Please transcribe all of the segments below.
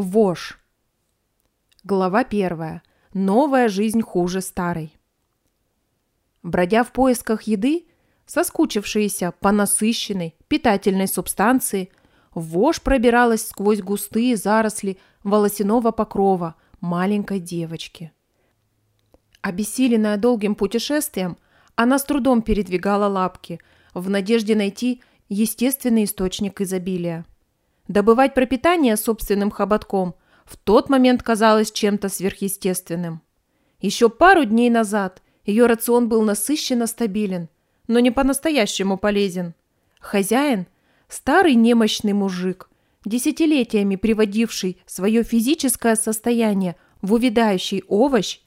Вож. Глава первая. Новая жизнь хуже старой. Бродя в поисках еды, соскучившиеся по насыщенной, питательной субстанции, вож пробиралась сквозь густые заросли волосяного покрова маленькой девочки. Обессиленная долгим путешествием, она с трудом передвигала лапки в надежде найти естественный источник изобилия. Добывать пропитание собственным хоботком в тот момент казалось чем-то сверхъестественным. Еще пару дней назад ее рацион был насыщенно стабилен, но не по-настоящему полезен. Хозяин – старый немощный мужик, десятилетиями приводивший свое физическое состояние в увядающий овощ,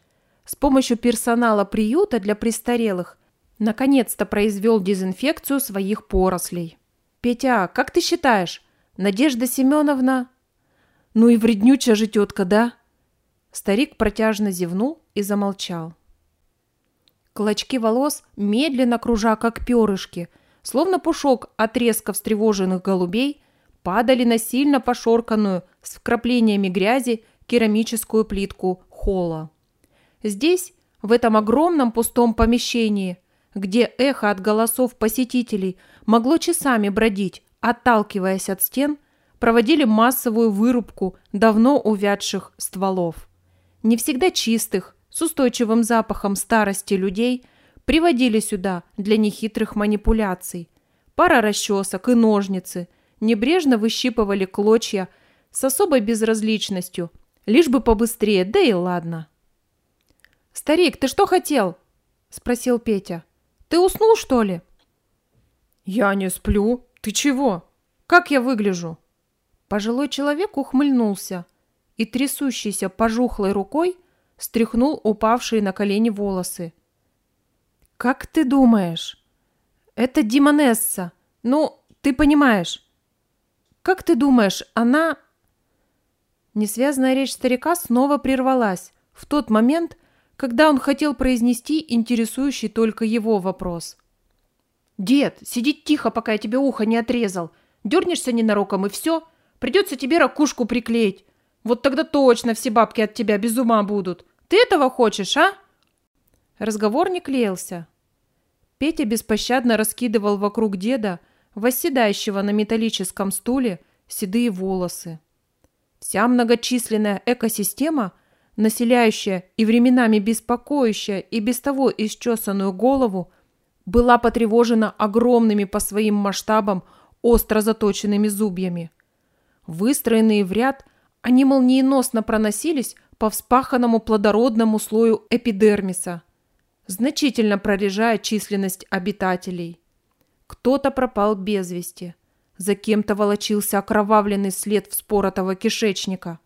с помощью персонала приюта для престарелых наконец-то произвел дезинфекцию своих порослей. «Петя, как ты считаешь, Надежда Семеновна... Ну и вреднючая же тетка, да? Старик протяжно зевнул и замолчал. Клочки волос, медленно кружа, как перышки, словно пушок от резко встревоженных голубей, падали на сильно пошорканную с вкраплениями грязи керамическую плитку холла. Здесь, в этом огромном пустом помещении, где эхо от голосов посетителей могло часами бродить, отталкиваясь от стен, проводили массовую вырубку давно увядших стволов. Не всегда чистых, с устойчивым запахом старости людей приводили сюда для нехитрых манипуляций. Пара расчесок и ножницы небрежно выщипывали клочья с особой безразличностью, лишь бы побыстрее, да и ладно. «Старик, ты что хотел?» – спросил Петя. «Ты уснул, что ли?» «Я не сплю», «Ты чего? Как я выгляжу?» Пожилой человек ухмыльнулся и трясущейся пожухлой рукой стряхнул упавшие на колени волосы. «Как ты думаешь? Это Димонесса. Ну, ты понимаешь. Как ты думаешь, она...» Несвязная речь старика снова прервалась в тот момент, когда он хотел произнести интересующий только его вопрос – «Дед, сиди тихо, пока я тебе ухо не отрезал. Дернешься ненароком, и все. Придется тебе ракушку приклеить. Вот тогда точно все бабки от тебя без ума будут. Ты этого хочешь, а?» Разговор не клеился. Петя беспощадно раскидывал вокруг деда, восседающего на металлическом стуле, седые волосы. Вся многочисленная экосистема, населяющая и временами беспокоящая и без того исчесанную голову, была потревожена огромными по своим масштабам остро заточенными зубьями. Выстроенные в ряд, они молниеносно проносились по вспаханному плодородному слою эпидермиса, значительно прорежая численность обитателей. Кто-то пропал без вести, за кем-то волочился окровавленный след вспоротого кишечника,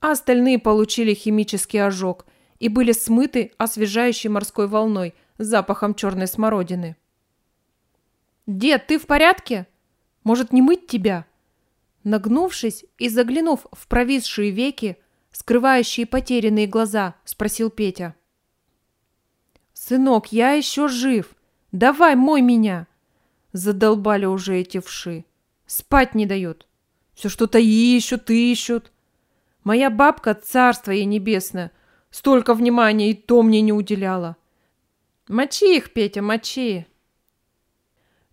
а остальные получили химический ожог и были смыты освежающей морской волной – запахом черной смородины. «Дед, ты в порядке? Может, не мыть тебя?» Нагнувшись и заглянув в провисшие веки, скрывающие потерянные глаза, спросил Петя. «Сынок, я еще жив. Давай, мой меня!» Задолбали уже эти вши. Спать не дают. Все что-то ищут, ищут. Моя бабка, царство ей небесное, столько внимания и то мне не уделяла. Мочи их, Петя, мочи.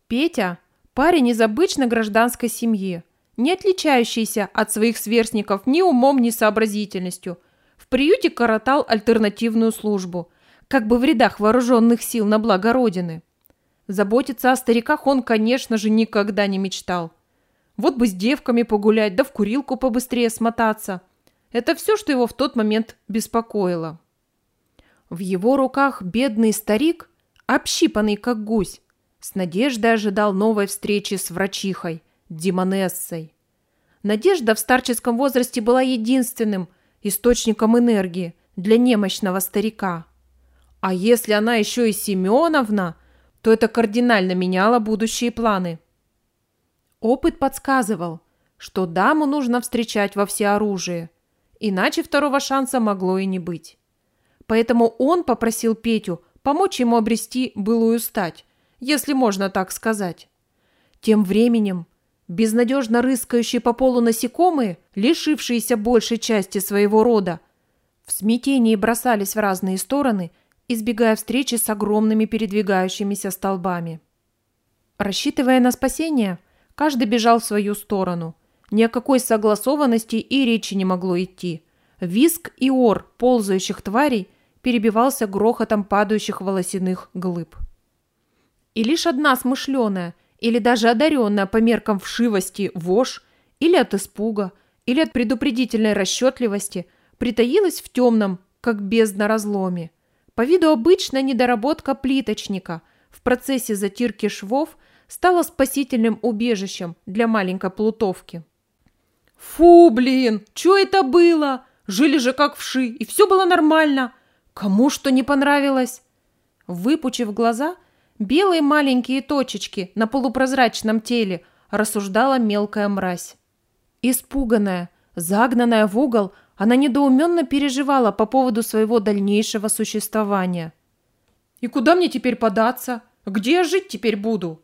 Петя – парень из обычной гражданской семьи, не отличающийся от своих сверстников ни умом, ни сообразительностью. В приюте коротал альтернативную службу, как бы в рядах вооруженных сил на благо Родины. Заботиться о стариках он, конечно же, никогда не мечтал. Вот бы с девками погулять, да в курилку побыстрее смотаться. Это все, что его в тот момент беспокоило. В его руках бедный старик, общипанный как гусь, с надеждой ожидал новой встречи с врачихой, Димонессой. Надежда в старческом возрасте была единственным источником энергии для немощного старика. А если она еще и Семеновна, то это кардинально меняло будущие планы. Опыт подсказывал, что даму нужно встречать во всеоружие, иначе второго шанса могло и не быть. Поэтому он попросил Петю помочь ему обрести былую стать, если можно так сказать. Тем временем безнадежно рыскающие по полу насекомые, лишившиеся большей части своего рода, в смятении бросались в разные стороны, избегая встречи с огромными передвигающимися столбами. Рассчитывая на спасение, каждый бежал в свою сторону. Ни о какой согласованности и речи не могло идти. Виск и ор ползающих тварей перебивался грохотом падающих волосяных глыб. И лишь одна смышленая или даже одаренная по меркам вшивости вошь или от испуга, или от предупредительной расчетливости притаилась в темном, как бездна разломе. По виду обычная недоработка плиточника в процессе затирки швов стала спасительным убежищем для маленькой плутовки. «Фу, блин, что это было? Жили же как вши, и все было нормально. Кому что не понравилось?» Выпучив глаза, белые маленькие точечки на полупрозрачном теле рассуждала мелкая мразь. Испуганная, загнанная в угол, она недоуменно переживала по поводу своего дальнейшего существования. «И куда мне теперь податься? Где я жить теперь буду?»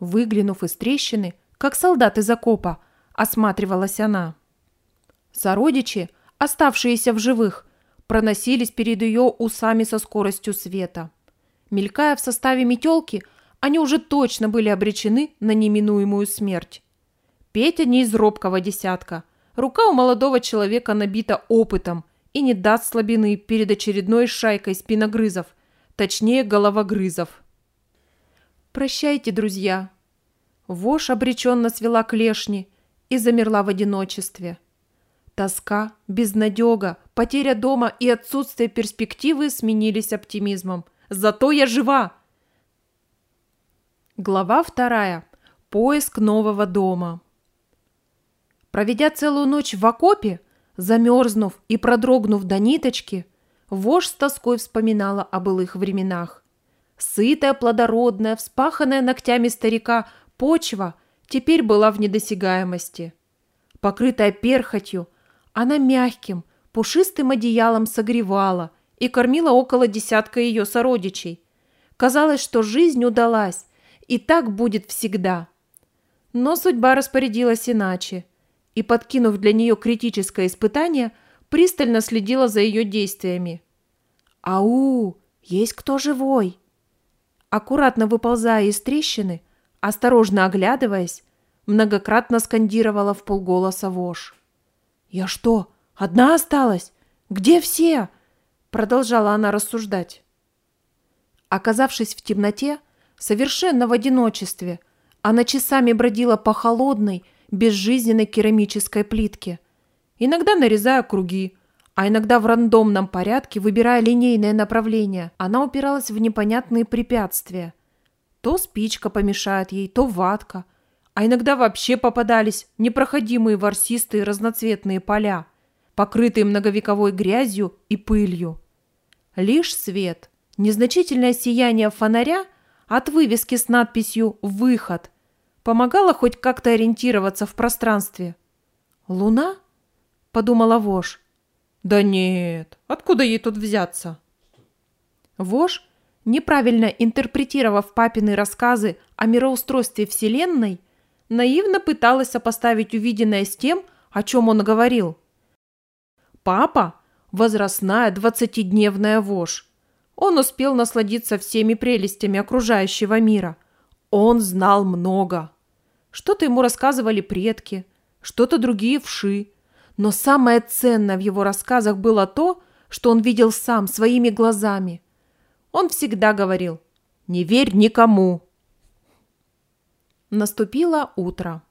Выглянув из трещины, как солдат из окопа, осматривалась она. Сородичи, оставшиеся в живых, проносились перед ее усами со скоростью света. Мелькая в составе метелки, они уже точно были обречены на неминуемую смерть. Петя не из робкого десятка. Рука у молодого человека набита опытом и не даст слабины перед очередной шайкой спиногрызов, точнее головогрызов. «Прощайте, друзья!» Вошь обреченно свела клешни и замерла в одиночестве. Тоска, безнадега, потеря дома и отсутствие перспективы сменились оптимизмом. «Зато я жива!» Глава вторая. Поиск нового дома. Проведя целую ночь в окопе, замерзнув и продрогнув до ниточки, вождь с тоской вспоминала о былых временах. Сытая, плодородная, вспаханная ногтями старика почва теперь была в недосягаемости. Покрытая перхотью, она мягким, пушистым одеялом согревала и кормила около десятка ее сородичей. Казалось, что жизнь удалась, и так будет всегда. Но судьба распорядилась иначе – и, подкинув для нее критическое испытание, пристально следила за ее действиями. «Ау! Есть кто живой?» Аккуратно выползая из трещины, осторожно оглядываясь, многократно скандировала в полголоса вошь. «Я что, одна осталась? Где все?» Продолжала она рассуждать. Оказавшись в темноте, совершенно в одиночестве, она часами бродила по холодной, безжизненной керамической плитке. Иногда нарезая круги, а иногда в рандомном порядке, выбирая линейное направление, она упиралась в непонятные препятствия. То спичка помешает ей, то ватка, а иногда вообще попадались непроходимые ворсистые разноцветные поля, покрытые многовековой грязью и пылью. Лишь свет, незначительное сияние фонаря от вывески с надписью «Выход» помогала хоть как-то ориентироваться в пространстве. «Луна?» – подумала Вож. «Да нет, откуда ей тут взяться?» Вож, неправильно интерпретировав папины рассказы о мироустройстве Вселенной, наивно пыталась сопоставить увиденное с тем, о чем он говорил. Папа – возрастная двадцатидневная вошь. Он успел насладиться всеми прелестями окружающего мира. Он знал много. Что-то ему рассказывали предки, что-то другие вши. Но самое ценное в его рассказах было то, что он видел сам своими глазами. Он всегда говорил «Не верь никому». Наступило утро.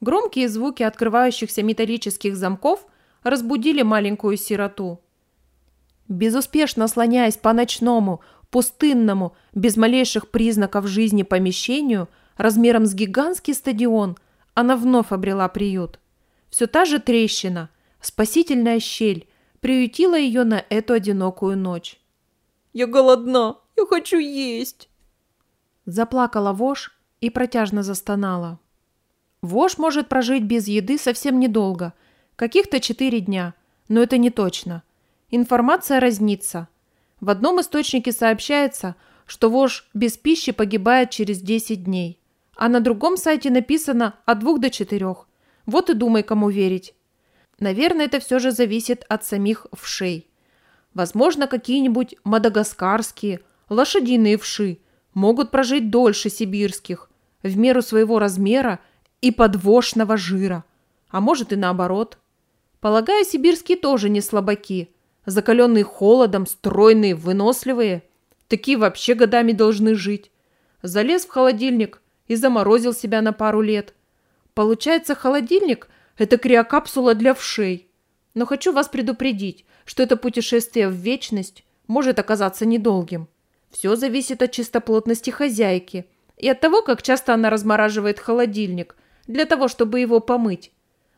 Громкие звуки открывающихся металлических замков разбудили маленькую сироту. Безуспешно слоняясь по ночному, пустынному, без малейших признаков жизни помещению – размером с гигантский стадион, она вновь обрела приют. Все та же трещина, спасительная щель, приютила ее на эту одинокую ночь. «Я голодна, я хочу есть!» Заплакала вошь и протяжно застонала. Вошь может прожить без еды совсем недолго, каких-то четыре дня, но это не точно. Информация разнится. В одном источнике сообщается, что вошь без пищи погибает через 10 дней а на другом сайте написано от двух до четырех. Вот и думай, кому верить. Наверное, это все же зависит от самих вшей. Возможно, какие-нибудь мадагаскарские, лошадиные вши могут прожить дольше сибирских, в меру своего размера и подвошного жира. А может и наоборот. Полагаю, сибирские тоже не слабаки. Закаленные холодом, стройные, выносливые. Такие вообще годами должны жить. Залез в холодильник и заморозил себя на пару лет. Получается, холодильник – это криокапсула для вшей. Но хочу вас предупредить, что это путешествие в вечность может оказаться недолгим. Все зависит от чистоплотности хозяйки и от того, как часто она размораживает холодильник для того, чтобы его помыть.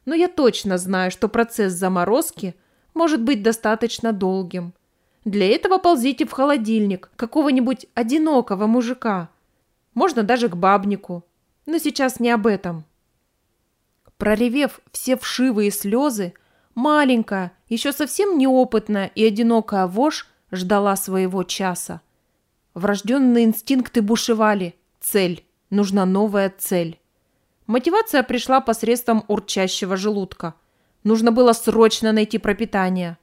Но я точно знаю, что процесс заморозки может быть достаточно долгим. Для этого ползите в холодильник какого-нибудь одинокого мужика. Можно даже к бабнику. Но сейчас не об этом. Проревев все вшивые слезы, маленькая, еще совсем неопытная и одинокая вошь ждала своего часа. Врожденные инстинкты бушевали. Цель. Нужна новая цель. Мотивация пришла посредством урчащего желудка. Нужно было срочно найти пропитание.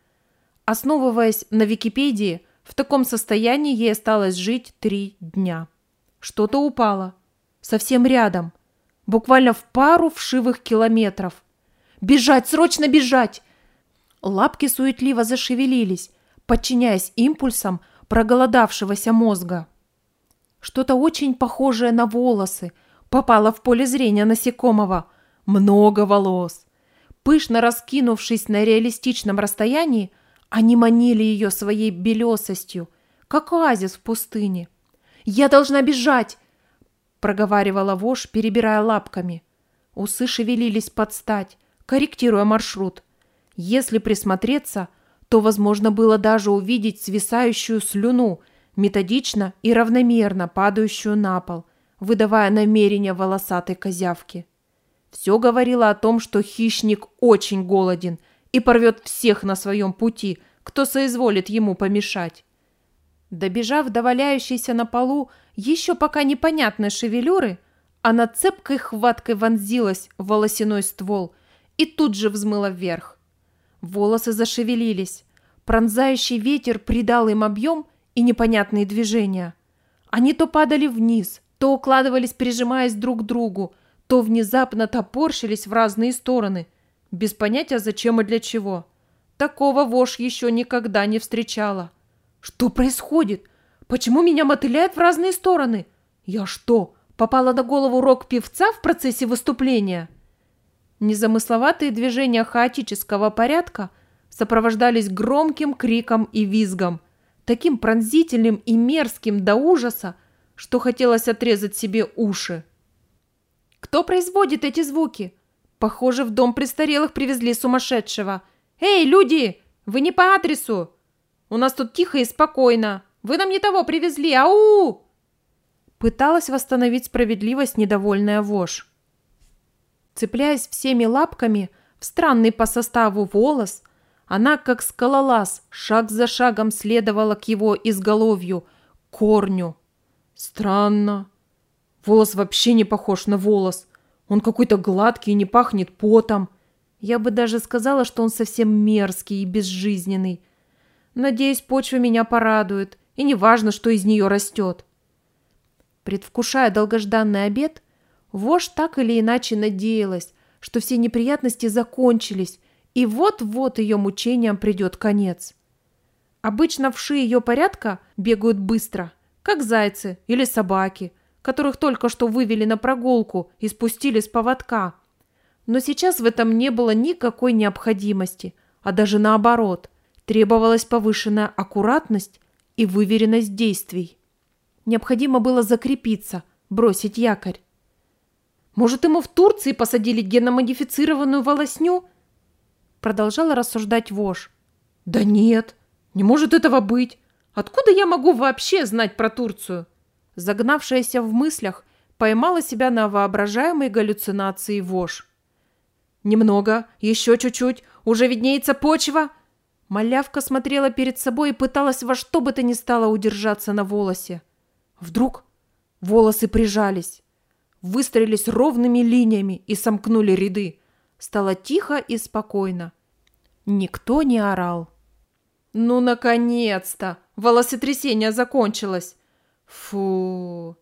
Основываясь на Википедии, в таком состоянии ей осталось жить три дня. Что-то упало. Совсем рядом – Буквально в пару вшивых километров. «Бежать! Срочно бежать!» Лапки суетливо зашевелились, подчиняясь импульсам проголодавшегося мозга. Что-то очень похожее на волосы попало в поле зрения насекомого. Много волос. Пышно раскинувшись на реалистичном расстоянии, они манили ее своей белесостью, как оазис в пустыне. «Я должна бежать! проговаривала вошь, перебирая лапками. Усы шевелились под стать, корректируя маршрут. Если присмотреться, то возможно было даже увидеть свисающую слюну, методично и равномерно падающую на пол, выдавая намерения волосатой козявки. Все говорило о том, что хищник очень голоден и порвет всех на своем пути, кто соизволит ему помешать. Добежав до валяющейся на полу еще пока непонятной шевелюры, она цепкой хваткой вонзилась в волосяной ствол и тут же взмыла вверх. Волосы зашевелились. Пронзающий ветер придал им объем и непонятные движения. Они то падали вниз, то укладывались, прижимаясь друг к другу, то внезапно топорщились в разные стороны, без понятия зачем и для чего. Такого вошь еще никогда не встречала. Что происходит? Почему меня мотыляет в разные стороны? Я что, попала на голову рок-певца в процессе выступления? Незамысловатые движения хаотического порядка сопровождались громким криком и визгом, таким пронзительным и мерзким до ужаса, что хотелось отрезать себе уши. Кто производит эти звуки? Похоже, в дом престарелых привезли сумасшедшего. «Эй, люди! Вы не по адресу! У нас тут тихо и спокойно. Вы нам не того привезли. Ау!» Пыталась восстановить справедливость недовольная вошь. Цепляясь всеми лапками в странный по составу волос, она, как скалолаз, шаг за шагом следовала к его изголовью, корню. Странно. Волос вообще не похож на волос. Он какой-то гладкий и не пахнет потом. Я бы даже сказала, что он совсем мерзкий и безжизненный. Надеюсь, почва меня порадует, и не важно, что из нее растет. Предвкушая долгожданный обед, вождь так или иначе надеялась, что все неприятности закончились, и вот-вот ее мучениям придет конец. Обычно вши ее порядка бегают быстро, как зайцы или собаки, которых только что вывели на прогулку и спустили с поводка. Но сейчас в этом не было никакой необходимости, а даже наоборот. Требовалась повышенная аккуратность и выверенность действий. Необходимо было закрепиться, бросить якорь. Может, ему в Турции посадили геномодифицированную волосню? Продолжала рассуждать вож. Да нет, не может этого быть. Откуда я могу вообще знать про Турцию? Загнавшаяся в мыслях, поймала себя на воображаемой галлюцинации вож. Немного, еще чуть-чуть, уже виднеется почва, Малявка смотрела перед собой и пыталась во что бы то ни стало удержаться на волосе. Вдруг волосы прижались. Выстроились ровными линиями и сомкнули ряды. Стало тихо и спокойно. Никто не орал. «Ну, наконец-то! Волосотрясение закончилось!» «Фу!»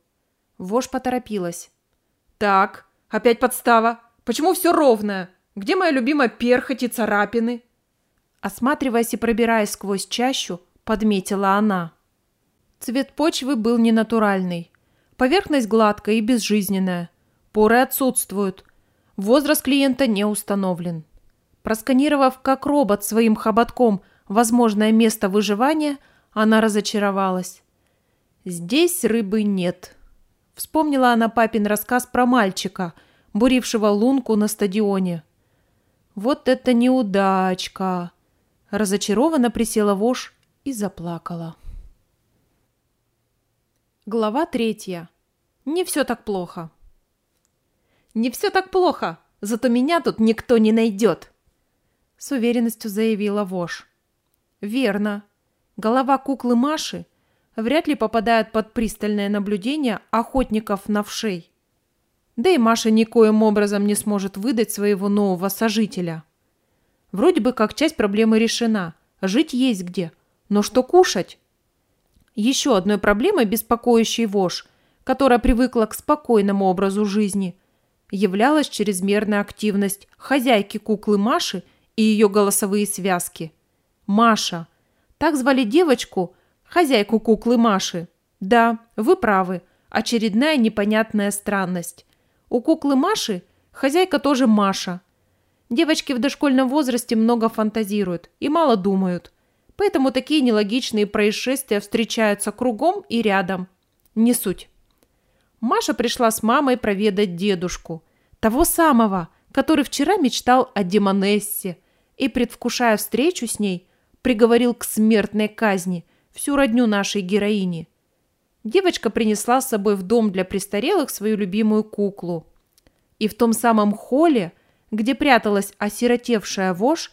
Вож поторопилась. «Так, опять подстава. Почему все ровное? Где моя любимая перхоть и царапины?» Осматриваясь и пробираясь сквозь чащу, подметила она. Цвет почвы был ненатуральный. Поверхность гладкая и безжизненная. Поры отсутствуют. Возраст клиента не установлен. Просканировав как робот своим хоботком возможное место выживания, она разочаровалась. «Здесь рыбы нет». Вспомнила она папин рассказ про мальчика, бурившего лунку на стадионе. «Вот это неудачка!» Разочарованно присела вошь и заплакала. Глава третья. Не все так плохо. «Не все так плохо, зато меня тут никто не найдет!» С уверенностью заявила Вош. «Верно. Голова куклы Маши вряд ли попадает под пристальное наблюдение охотников на вшей. Да и Маша никоим образом не сможет выдать своего нового сожителя. Вроде бы как часть проблемы решена, жить есть где, но что кушать? Еще одной проблемой, беспокоящей вож, которая привыкла к спокойному образу жизни, являлась чрезмерная активность хозяйки куклы Маши и ее голосовые связки. Маша. Так звали девочку, хозяйку куклы Маши. Да, вы правы, очередная непонятная странность. У куклы Маши хозяйка тоже Маша. Девочки в дошкольном возрасте много фантазируют и мало думают – Поэтому такие нелогичные происшествия встречаются кругом и рядом. Не суть. Маша пришла с мамой проведать дедушку. Того самого, который вчера мечтал о Демонессе и, предвкушая встречу с ней, приговорил к смертной казни всю родню нашей героини. Девочка принесла с собой в дом для престарелых свою любимую куклу. И в том самом холле, где пряталась осиротевшая вошь,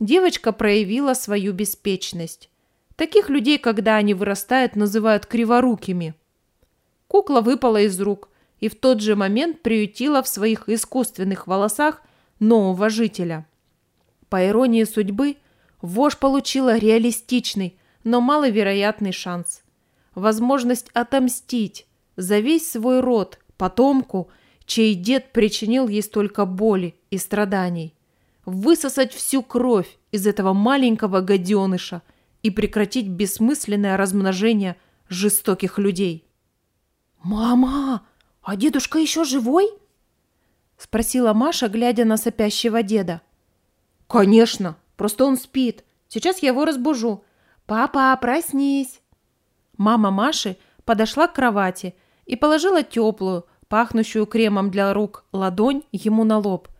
девочка проявила свою беспечность. Таких людей, когда они вырастают, называют криворукими. Кукла выпала из рук и в тот же момент приютила в своих искусственных волосах нового жителя. По иронии судьбы, вож получила реалистичный, но маловероятный шанс. Возможность отомстить за весь свой род, потомку, чей дед причинил ей столько боли и страданий высосать всю кровь из этого маленького гаденыша и прекратить бессмысленное размножение жестоких людей. «Мама, а дедушка еще живой?» – спросила Маша, глядя на сопящего деда. «Конечно, просто он спит. Сейчас я его разбужу. Папа, проснись!» Мама Маши подошла к кровати и положила теплую, пахнущую кремом для рук, ладонь ему на лоб –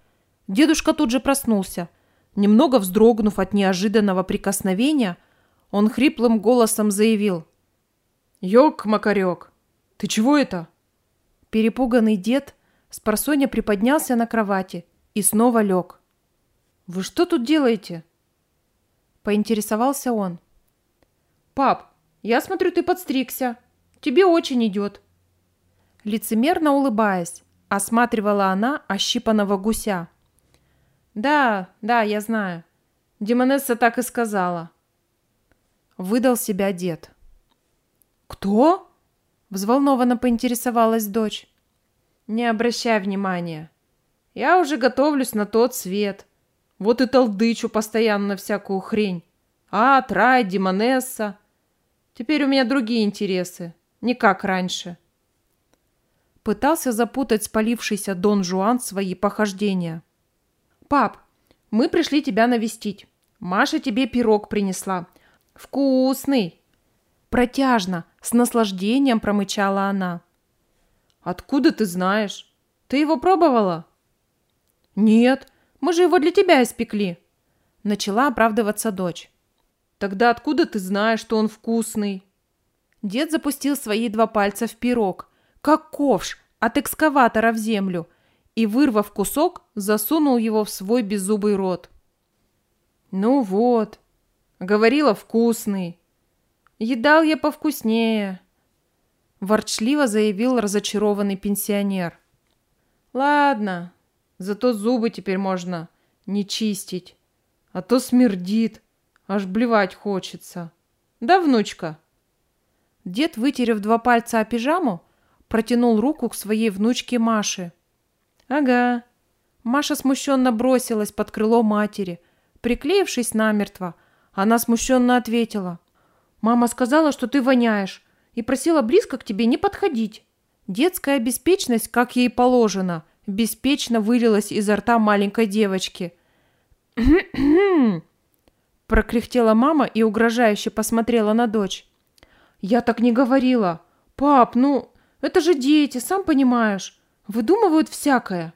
Дедушка тут же проснулся. Немного вздрогнув от неожиданного прикосновения, он хриплым голосом заявил. «Ёк, Макарёк, ты чего это?» Перепуганный дед с просонья приподнялся на кровати и снова лег. «Вы что тут делаете?» Поинтересовался он. «Пап, я смотрю, ты подстригся. Тебе очень идет». Лицемерно улыбаясь, осматривала она ощипанного гуся. «Да, да, я знаю. Демонесса так и сказала». Выдал себя дед. «Кто?» – взволнованно поинтересовалась дочь. «Не обращай внимания. Я уже готовлюсь на тот свет. Вот и толдычу постоянно всякую хрень. А, Трай, Демонесса. Теперь у меня другие интересы, не как раньше». Пытался запутать спалившийся Дон Жуан свои похождения – «Пап, мы пришли тебя навестить. Маша тебе пирог принесла. Вкусный!» Протяжно, с наслаждением промычала она. «Откуда ты знаешь? Ты его пробовала?» «Нет, мы же его для тебя испекли», — начала оправдываться дочь. «Тогда откуда ты знаешь, что он вкусный?» Дед запустил свои два пальца в пирог, как ковш от экскаватора в землю, и, вырвав кусок, засунул его в свой беззубый рот. «Ну вот, говорила вкусный. Едал я повкуснее», – ворчливо заявил разочарованный пенсионер. Ладно, зато зубы теперь можно не чистить, а то смердит, аж блевать хочется. Да, внучка?» Дед, вытерев два пальца о пижаму, протянул руку к своей внучке Маше. «Ага». Маша смущенно бросилась под крыло матери. Приклеившись намертво, она смущенно ответила. «Мама сказала, что ты воняешь, и просила близко к тебе не подходить». Детская беспечность, как ей положено, беспечно вылилась изо рта маленькой девочки. прокряхтела мама и угрожающе посмотрела на дочь. «Я так не говорила. Пап, ну, это же дети, сам понимаешь. Выдумывают всякое».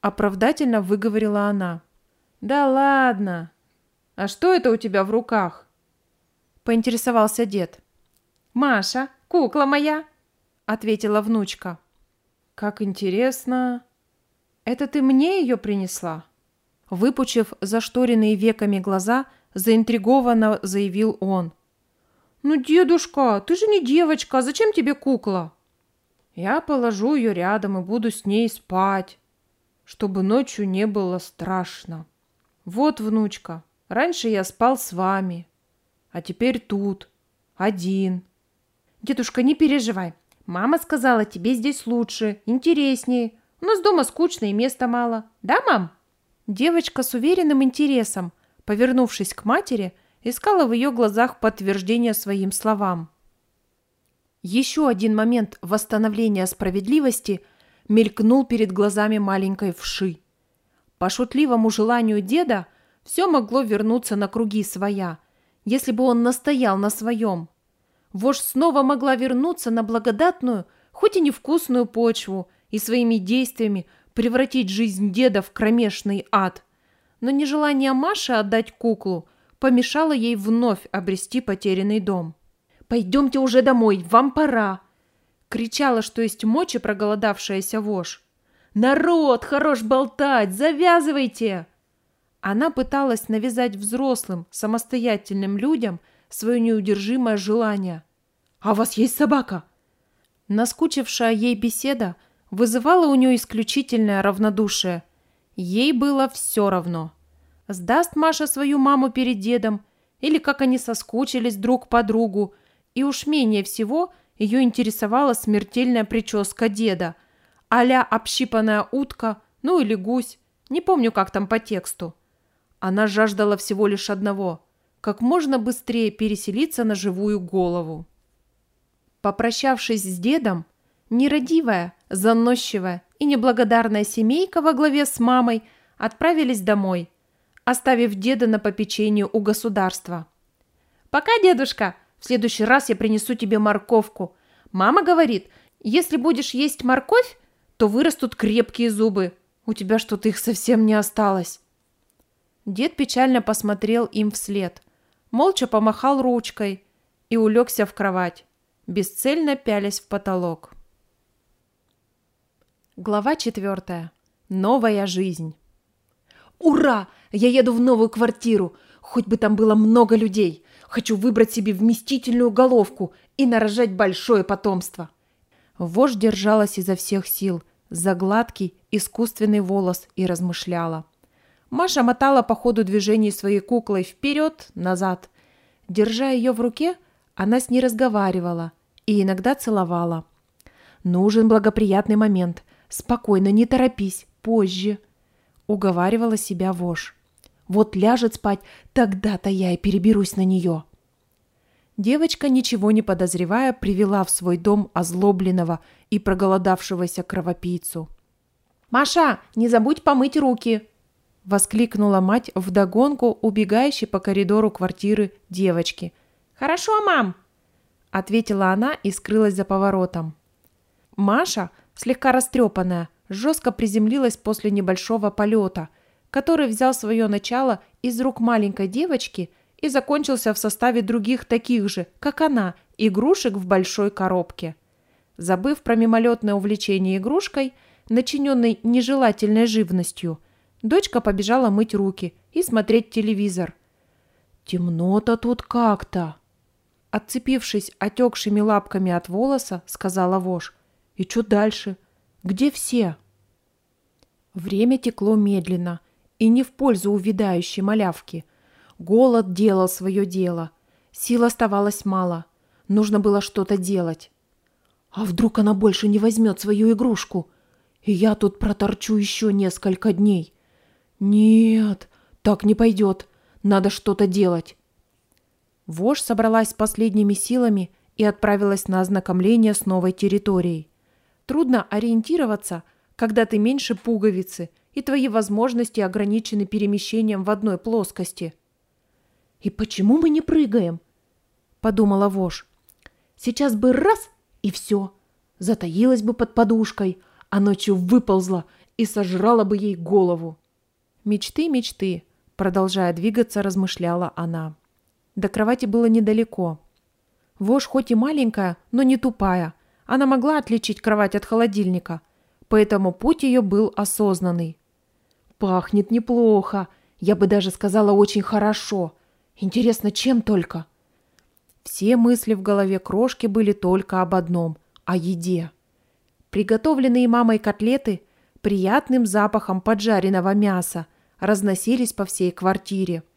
Оправдательно выговорила она. «Да ладно. А что это у тебя в руках?» Поинтересовался дед. «Маша, кукла моя», — ответила внучка. «Как интересно. Это ты мне ее принесла?» Выпучив зашторенные веками глаза, заинтригованно заявил он. «Ну, дедушка, ты же не девочка, зачем тебе кукла?» «Я положу ее рядом и буду с ней спать, чтобы ночью не было страшно. Вот, внучка, раньше я спал с вами, а теперь тут, один». «Дедушка, не переживай. Мама сказала, тебе здесь лучше, интереснее. У нас дома скучно и места мало. Да, мам?» Девочка с уверенным интересом, повернувшись к матери, искала в ее глазах подтверждение своим словам. Еще один момент восстановления справедливости мелькнул перед глазами маленькой вши. По шутливому желанию деда все могло вернуться на круги своя, если бы он настоял на своем. Вождь снова могла вернуться на благодатную, хоть и невкусную почву и своими действиями превратить жизнь деда в кромешный ад. Но нежелание Маши отдать куклу помешало ей вновь обрести потерянный дом. «Пойдемте уже домой, вам пора!» кричала, что есть мочи проголодавшаяся вошь. «Народ, хорош болтать! Завязывайте!» Она пыталась навязать взрослым, самостоятельным людям свое неудержимое желание. «А у вас есть собака?» Наскучившая ей беседа вызывало у нее исключительное равнодушие. Ей было все равно. Сдаст Маша свою маму перед дедом, или как они соскучились друг по другу, и уж менее всего ее интересовала смертельная прическа деда, а-ля общипанная утка, ну или гусь, не помню, как там по тексту. Она жаждала всего лишь одного – как можно быстрее переселиться на живую голову. Попрощавшись с дедом, нерадивая, заносчивая и неблагодарная семейка во главе с мамой отправились домой, оставив деда на попечению у государства. «Пока, дедушка, следующий раз я принесу тебе морковку. Мама говорит, если будешь есть морковь, то вырастут крепкие зубы. У тебя что-то их совсем не осталось». Дед печально посмотрел им вслед, молча помахал ручкой и улегся в кровать, бесцельно пялясь в потолок. Глава четвертая. Новая жизнь. «Ура! Я еду в новую квартиру! Хоть бы там было много людей! Хочу выбрать себе вместительную головку и нарожать большое потомство!» Вождь держалась изо всех сил за гладкий искусственный волос и размышляла. Маша мотала по ходу движений своей куклой вперед-назад. Держа ее в руке, она с ней разговаривала и иногда целовала. Нужен благоприятный момент – Спокойно, не торопись, позже. Уговаривала себя вошь. Вот ляжет спать, тогда-то я и переберусь на нее. Девочка, ничего не подозревая, привела в свой дом озлобленного и проголодавшегося кровопийцу. «Маша, не забудь помыть руки!» – воскликнула мать вдогонку убегающей по коридору квартиры девочки. «Хорошо, мам!» – ответила она и скрылась за поворотом. Маша – слегка растрепанная, жестко приземлилась после небольшого полета, который взял свое начало из рук маленькой девочки и закончился в составе других таких же, как она, игрушек в большой коробке. Забыв про мимолетное увлечение игрушкой, начиненной нежелательной живностью, дочка побежала мыть руки и смотреть телевизор. «Темно-то тут как-то!» Отцепившись отекшими лапками от волоса, сказала вошь. И что дальше? Где все? Время текло медленно и не в пользу увядающей малявки. Голод делал свое дело. Сил оставалось мало. Нужно было что-то делать. А вдруг она больше не возьмет свою игрушку? И я тут проторчу еще несколько дней. Нет, так не пойдет. Надо что-то делать. Вож собралась последними силами и отправилась на ознакомление с новой территорией. Трудно ориентироваться, когда ты меньше пуговицы, и твои возможности ограничены перемещением в одной плоскости. «И почему мы не прыгаем?» – подумала Вож. «Сейчас бы раз – и все. Затаилась бы под подушкой, а ночью выползла и сожрала бы ей голову». «Мечты, мечты», – продолжая двигаться, размышляла она. До кровати было недалеко. Вож хоть и маленькая, но не тупая. Она могла отличить кровать от холодильника, поэтому путь ее был осознанный. «Пахнет неплохо. Я бы даже сказала очень хорошо. Интересно, чем только?» Все мысли в голове крошки были только об одном – о еде. Приготовленные мамой котлеты приятным запахом поджаренного мяса разносились по всей квартире –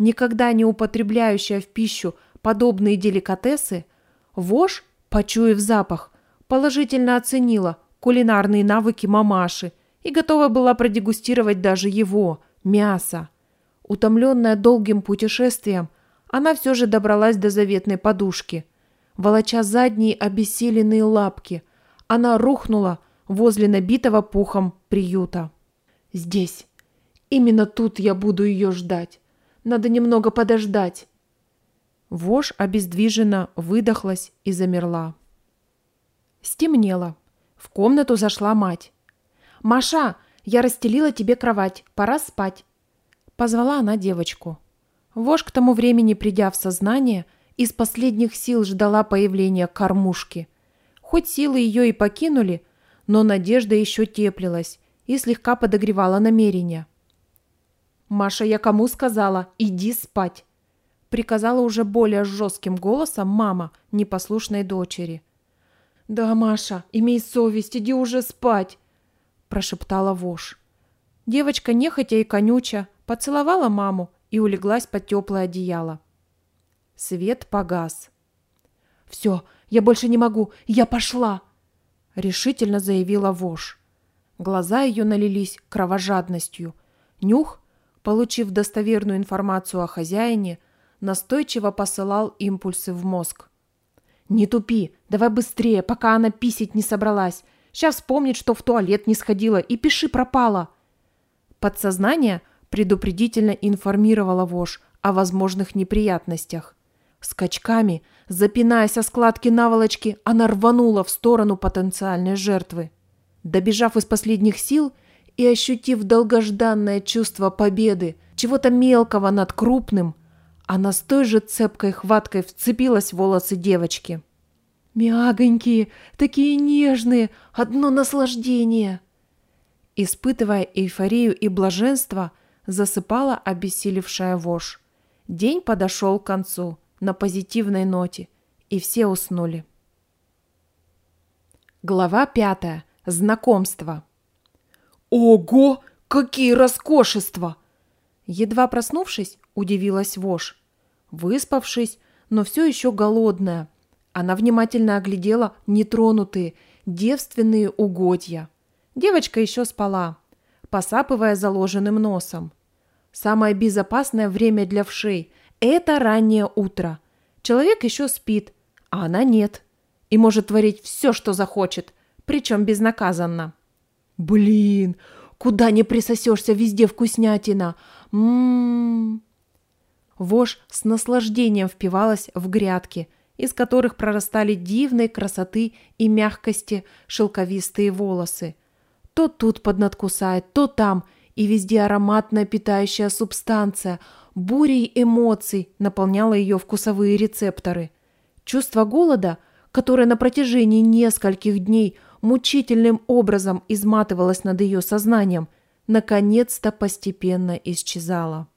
никогда не употребляющая в пищу подобные деликатесы, Вож, почуяв запах, положительно оценила кулинарные навыки мамаши и готова была продегустировать даже его, мясо. Утомленная долгим путешествием, она все же добралась до заветной подушки. Волоча задние обессиленные лапки, она рухнула возле набитого пухом приюта. «Здесь. Именно тут я буду ее ждать. Надо немного подождать». Вож обездвиженно выдохлась и замерла. Стемнело. В комнату зашла мать. «Маша, я расстелила тебе кровать. Пора спать». Позвала она девочку. Вож к тому времени, придя в сознание, из последних сил ждала появления кормушки. Хоть силы ее и покинули, но надежда еще теплилась и слегка подогревала намерения. «Маша, я кому сказала? Иди спать!» Приказала уже более жестким голосом мама непослушной дочери. «Да, Маша, имей совесть, иди уже спать!» Прошептала вож. Девочка, нехотя и конюча, поцеловала маму и улеглась под теплое одеяло. Свет погас. «Все, я больше не могу, я пошла!» Решительно заявила вож. Глаза ее налились кровожадностью. Нюх получив достоверную информацию о хозяине, настойчиво посылал импульсы в мозг. «Не тупи, давай быстрее, пока она писить не собралась. Сейчас вспомнит, что в туалет не сходила, и пиши пропала». Подсознание предупредительно информировало вож о возможных неприятностях. Скачками, запинаясь о складки наволочки, она рванула в сторону потенциальной жертвы. Добежав из последних сил, и, ощутив долгожданное чувство победы, чего-то мелкого над крупным, она с той же цепкой хваткой вцепилась в волосы девочки. «Мягонькие, такие нежные, одно наслаждение!» Испытывая эйфорию и блаженство, засыпала обессилевшая вошь. День подошел к концу на позитивной ноте, и все уснули. Глава пятая. Знакомство. «Ого, какие роскошества!» Едва проснувшись, удивилась Вош. Выспавшись, но все еще голодная, она внимательно оглядела нетронутые, девственные угодья. Девочка еще спала, посапывая заложенным носом. Самое безопасное время для вшей – это раннее утро. Человек еще спит, а она нет. И может творить все, что захочет, причем безнаказанно. Блин, куда не присосешься, везде вкуснятина. Ммм. Вож с наслаждением впивалась в грядки, из которых прорастали дивной красоты и мягкости шелковистые волосы. То тут поднадкусает, то там, и везде ароматная питающая субстанция, бурей эмоций наполняла ее вкусовые рецепторы. Чувство голода, которое на протяжении нескольких дней – мучительным образом изматывалась над ее сознанием, наконец-то постепенно исчезала.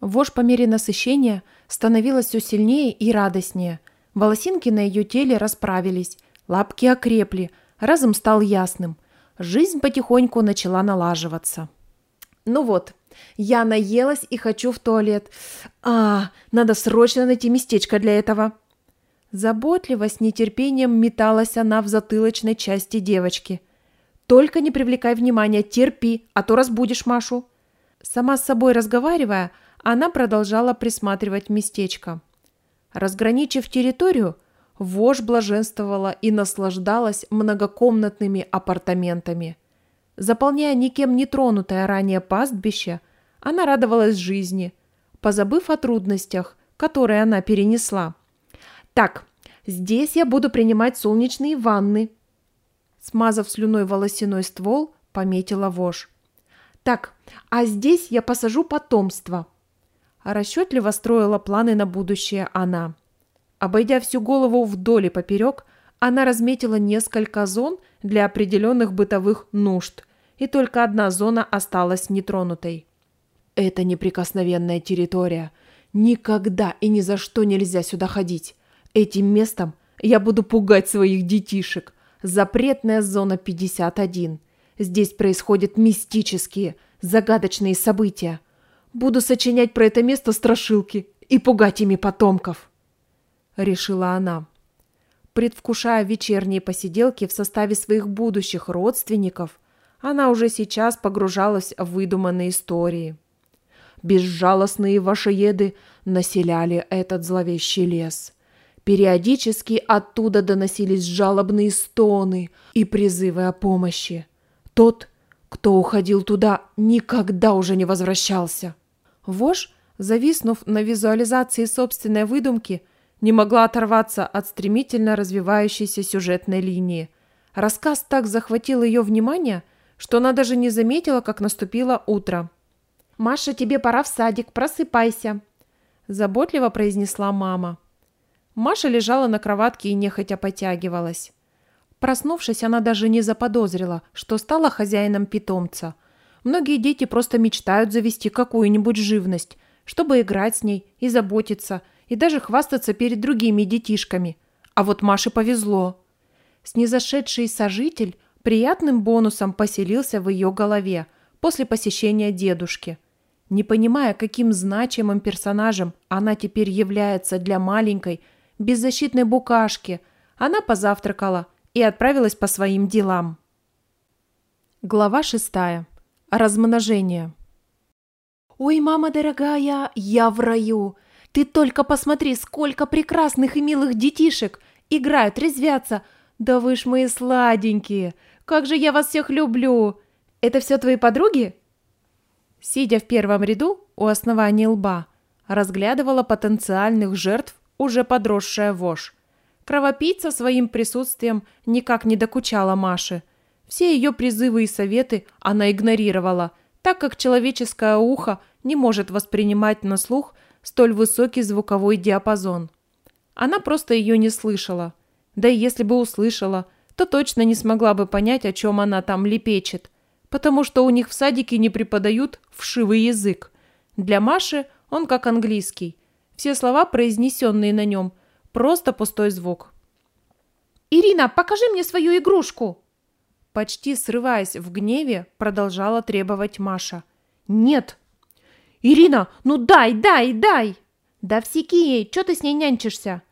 Вож по мере насыщения становилась все сильнее и радостнее. Волосинки на ее теле расправились, лапки окрепли, разум стал ясным. Жизнь потихоньку начала налаживаться. Ну вот, я наелась и хочу в туалет. А, надо срочно найти местечко для этого. Заботливо, с нетерпением металась она в затылочной части девочки. Только не привлекай внимания, терпи, а то разбудишь Машу. Сама с собой разговаривая, она продолжала присматривать местечко. Разграничив территорию, вож блаженствовала и наслаждалась многокомнатными апартаментами. Заполняя никем не тронутое ранее пастбище, она радовалась жизни, позабыв о трудностях, которые она перенесла. «Так, здесь я буду принимать солнечные ванны», смазав слюной волосяной ствол, пометила вож. «Так, а здесь я посажу потомство», Расчетливо строила планы на будущее она. Обойдя всю голову вдоль и поперек, она разметила несколько зон для определенных бытовых нужд, и только одна зона осталась нетронутой. Это неприкосновенная территория. Никогда и ни за что нельзя сюда ходить. Этим местом я буду пугать своих детишек. Запретная зона 51. Здесь происходят мистические, загадочные события – Буду сочинять про это место страшилки и пугать ими потомков. Решила она. Предвкушая вечерние посиделки в составе своих будущих родственников, она уже сейчас погружалась в выдуманные истории. Безжалостные вашееды населяли этот зловещий лес. Периодически оттуда доносились жалобные стоны и призывы о помощи. Тот, кто уходил туда, никогда уже не возвращался. Вож, зависнув на визуализации собственной выдумки, не могла оторваться от стремительно развивающейся сюжетной линии. Рассказ так захватил ее внимание, что она даже не заметила, как наступило утро. «Маша, тебе пора в садик, просыпайся», – заботливо произнесла мама. Маша лежала на кроватке и нехотя потягивалась. Проснувшись, она даже не заподозрила, что стала хозяином питомца – Многие дети просто мечтают завести какую-нибудь живность, чтобы играть с ней и заботиться, и даже хвастаться перед другими детишками. А вот Маше повезло. Снизошедший сожитель приятным бонусом поселился в ее голове после посещения дедушки. Не понимая, каким значимым персонажем она теперь является для маленькой, беззащитной букашки, она позавтракала и отправилась по своим делам. Глава шестая. Размножение. «Ой, мама дорогая, я в раю! Ты только посмотри, сколько прекрасных и милых детишек! Играют, резвятся! Да вы ж мои сладенькие! Как же я вас всех люблю! Это все твои подруги?» Сидя в первом ряду у основания лба, разглядывала потенциальных жертв уже подросшая вошь. Кровопийца своим присутствием никак не докучала Маше – все ее призывы и советы она игнорировала, так как человеческое ухо не может воспринимать на слух столь высокий звуковой диапазон. Она просто ее не слышала. Да и если бы услышала, то точно не смогла бы понять, о чем она там лепечет, потому что у них в садике не преподают вшивый язык. Для Маши он как английский. Все слова, произнесенные на нем, просто пустой звук. «Ирина, покажи мне свою игрушку!» Почти срываясь в гневе, продолжала требовать Маша. «Нет!» «Ирина, ну дай, дай, дай!» «Да всеки ей, что ты с ней нянчишься?»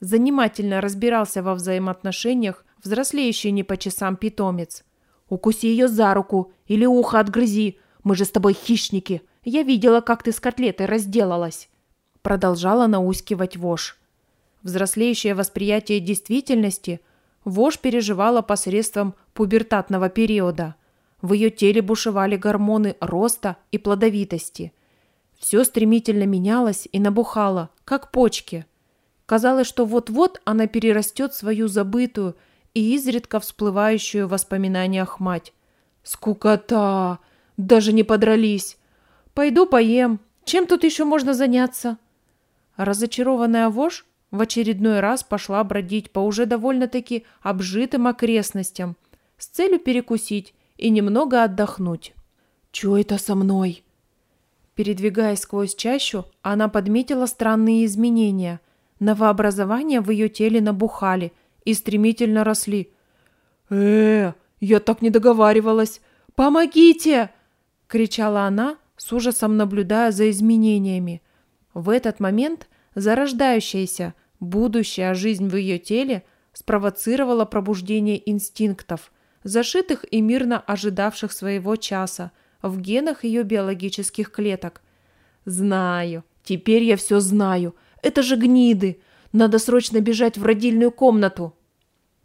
Занимательно разбирался во взаимоотношениях взрослеющий не по часам питомец. «Укуси ее за руку или ухо отгрызи. Мы же с тобой хищники. Я видела, как ты с котлетой разделалась». Продолжала наускивать вошь. Взрослеющее восприятие действительности – Вож переживала посредством пубертатного периода. В ее теле бушевали гормоны роста и плодовитости. Все стремительно менялось и набухало, как почки. Казалось, что вот-вот она перерастет свою забытую и изредка всплывающую в воспоминаниях мать. «Скукота! Даже не подрались! Пойду поем. Чем тут еще можно заняться?» Разочарованная вож в очередной раз пошла бродить по уже довольно-таки обжитым окрестностям с целью перекусить и немного отдохнуть. «Чё это со мной?» Передвигаясь сквозь чащу, она подметила странные изменения. Новообразования в ее теле набухали и стремительно росли. э Я так не договаривалась! Помогите!» — кричала она, с ужасом наблюдая за изменениями. В этот момент зарождающаяся, будущая жизнь в ее теле спровоцировала пробуждение инстинктов, зашитых и мирно ожидавших своего часа в генах ее биологических клеток. «Знаю, теперь я все знаю. Это же гниды. Надо срочно бежать в родильную комнату».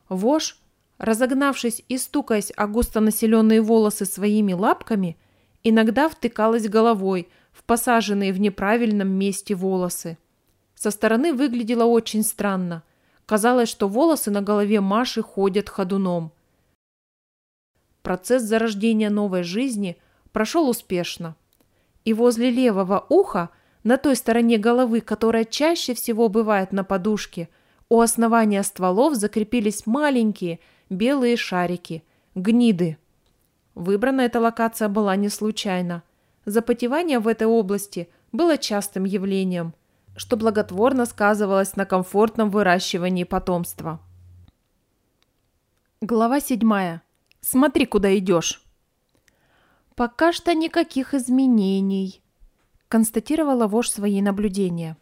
Вож, разогнавшись и стукаясь о густонаселенные волосы своими лапками, иногда втыкалась головой в посаженные в неправильном месте волосы. Со стороны выглядело очень странно. Казалось, что волосы на голове Маши ходят ходуном. Процесс зарождения новой жизни прошел успешно. И возле левого уха, на той стороне головы, которая чаще всего бывает на подушке, у основания стволов закрепились маленькие белые шарики – гниды. Выбрана эта локация была не случайно. Запотевание в этой области было частым явлением, что благотворно сказывалось на комфортном выращивании потомства. Глава седьмая. Смотри, куда идешь. Пока что никаких изменений, констатировала вож свои наблюдения.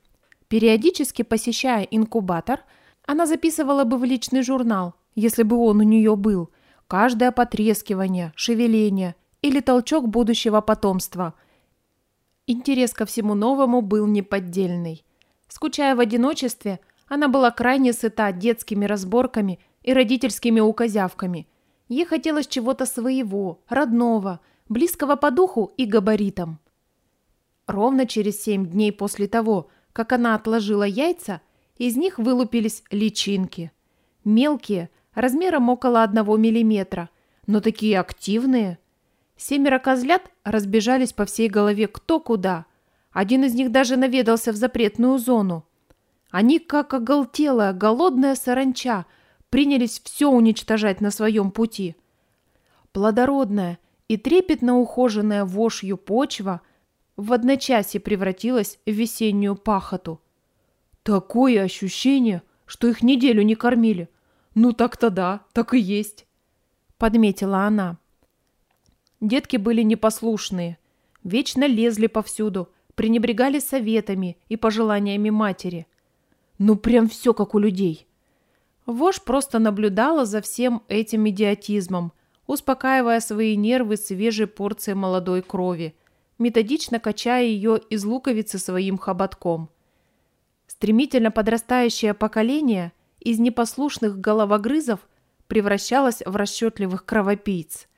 Периодически посещая инкубатор, она записывала бы в личный журнал, если бы он у нее был, каждое потрескивание, шевеление или толчок будущего потомства. Интерес ко всему новому был неподдельный. Скучая в одиночестве, она была крайне сыта детскими разборками и родительскими указявками – Ей хотелось чего-то своего, родного, близкого по духу и габаритам. Ровно через семь дней после того, как она отложила яйца, из них вылупились личинки. Мелкие, размером около одного миллиметра, но такие активные. Семеро козлят разбежались по всей голове кто куда. Один из них даже наведался в запретную зону. Они, как оголтелая, голодная саранча – принялись все уничтожать на своем пути. Плодородная и трепетно ухоженная вошью почва в одночасье превратилась в весеннюю пахоту. Такое ощущение, что их неделю не кормили. Ну так-то да, так и есть, подметила она. Детки были непослушные, вечно лезли повсюду, пренебрегали советами и пожеланиями матери. Ну прям все как у людей. Вож просто наблюдала за всем этим идиотизмом, успокаивая свои нервы свежей порцией молодой крови, методично качая ее из луковицы своим хоботком. Стремительно подрастающее поколение из непослушных головогрызов превращалось в расчетливых кровопийц.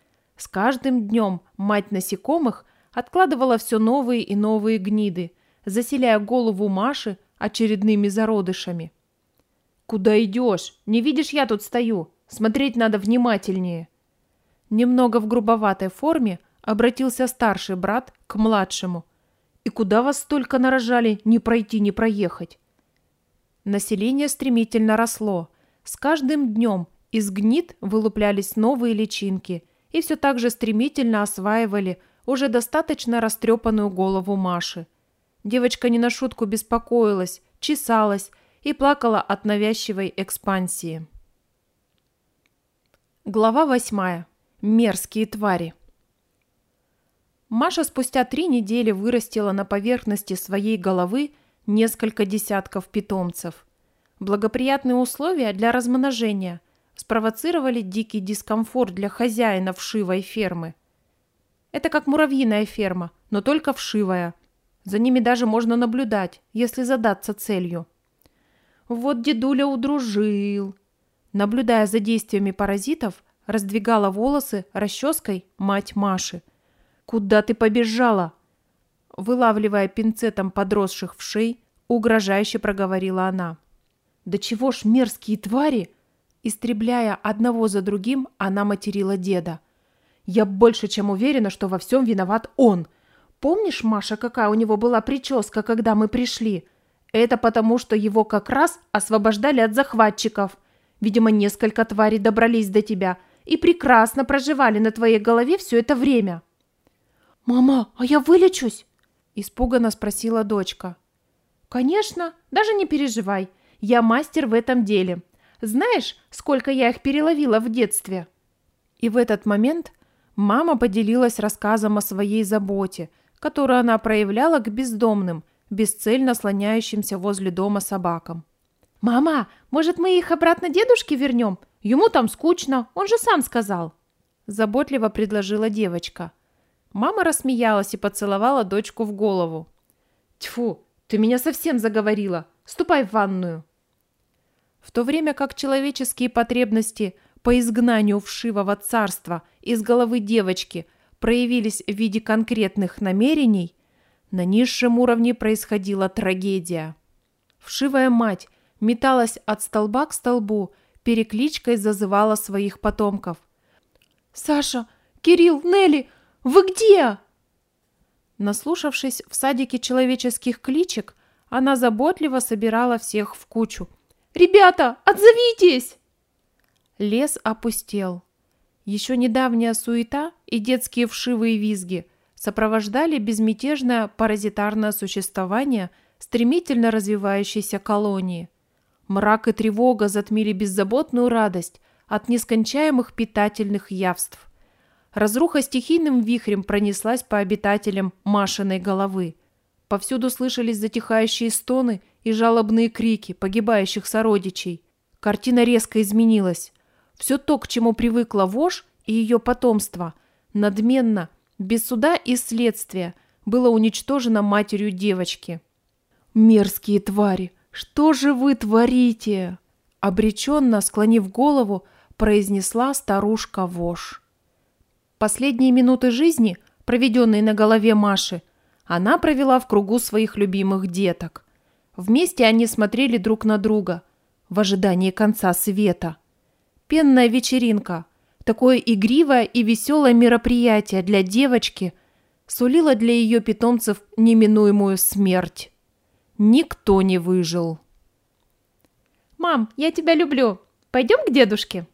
С каждым днем мать насекомых откладывала все новые и новые гниды, заселяя голову Маши очередными зародышами – «Куда идешь? Не видишь, я тут стою. Смотреть надо внимательнее». Немного в грубоватой форме обратился старший брат к младшему. «И куда вас столько нарожали, не пройти, не проехать?» Население стремительно росло. С каждым днем из гнит вылуплялись новые личинки и все так же стремительно осваивали уже достаточно растрепанную голову Маши. Девочка не на шутку беспокоилась, чесалась, и плакала от навязчивой экспансии. Глава восьмая. Мерзкие твари. Маша спустя три недели вырастила на поверхности своей головы несколько десятков питомцев. Благоприятные условия для размножения спровоцировали дикий дискомфорт для хозяина вшивой фермы. Это как муравьиная ферма, но только вшивая. За ними даже можно наблюдать, если задаться целью. Вот дедуля удружил. Наблюдая за действиями паразитов, раздвигала волосы расческой мать Маши. «Куда ты побежала?» Вылавливая пинцетом подросших в шей, угрожающе проговорила она. «Да чего ж мерзкие твари!» Истребляя одного за другим, она материла деда. «Я больше чем уверена, что во всем виноват он. Помнишь, Маша, какая у него была прическа, когда мы пришли? Это потому, что его как раз освобождали от захватчиков. Видимо, несколько тварей добрались до тебя и прекрасно проживали на твоей голове все это время. «Мама, а я вылечусь?» – испуганно спросила дочка. «Конечно, даже не переживай. Я мастер в этом деле. Знаешь, сколько я их переловила в детстве?» И в этот момент мама поделилась рассказом о своей заботе, которую она проявляла к бездомным, бесцельно слоняющимся возле дома собакам. «Мама, может, мы их обратно дедушке вернем? Ему там скучно, он же сам сказал!» Заботливо предложила девочка. Мама рассмеялась и поцеловала дочку в голову. «Тьфу, ты меня совсем заговорила! Ступай в ванную!» В то время как человеческие потребности по изгнанию вшивого царства из головы девочки проявились в виде конкретных намерений, на низшем уровне происходила трагедия. Вшивая мать металась от столба к столбу, перекличкой зазывала своих потомков. «Саша! Кирилл! Нелли! Вы где?» Наслушавшись в садике человеческих кличек, она заботливо собирала всех в кучу. «Ребята, отзовитесь!» Лес опустел. Еще недавняя суета и детские вшивые визги сопровождали безмятежное паразитарное существование стремительно развивающейся колонии. Мрак и тревога затмили беззаботную радость от нескончаемых питательных явств. Разруха стихийным вихрем пронеслась по обитателям Машиной головы. Повсюду слышались затихающие стоны и жалобные крики погибающих сородичей. Картина резко изменилась. Все то, к чему привыкла вошь и ее потомство, надменно – без суда и следствия было уничтожено матерью девочки. «Мерзкие твари! Что же вы творите?» Обреченно, склонив голову, произнесла старушка Вош. Последние минуты жизни, проведенные на голове Маши, она провела в кругу своих любимых деток. Вместе они смотрели друг на друга в ожидании конца света. Пенная вечеринка, Такое игривое и веселое мероприятие для девочки сулило для ее питомцев неминуемую смерть. Никто не выжил. «Мам, я тебя люблю. Пойдем к дедушке?»